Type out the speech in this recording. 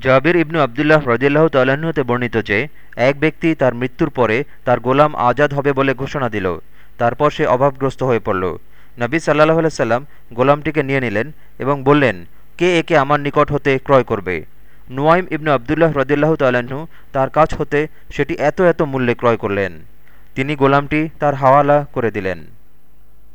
জাবির ইবনু আবদুল্লাহ রদিল্লাহ তাল্লাহতে বর্ণিত যে, এক ব্যক্তি তার মৃত্যুর পরে তার গোলাম আজাদ হবে বলে ঘোষণা দিল। তারপর সে অভাবগ্রস্ত হয়ে পড়ল। নবী সাল্লাহ সাল্লাম গোলামটিকে নিয়ে নিলেন এবং বললেন, কে একে আমার নিকট হতে ক্রয় করবে? নুয়াইম ইবনু আবদুল্লাহ রদিল্লাহ তাল্লাহ্ন তার কাছ হতে সেটি এত এত মূল্যে ক্রয় করলেন। তিনি গোলামটি তার হাওয়ালা করে দিলেন।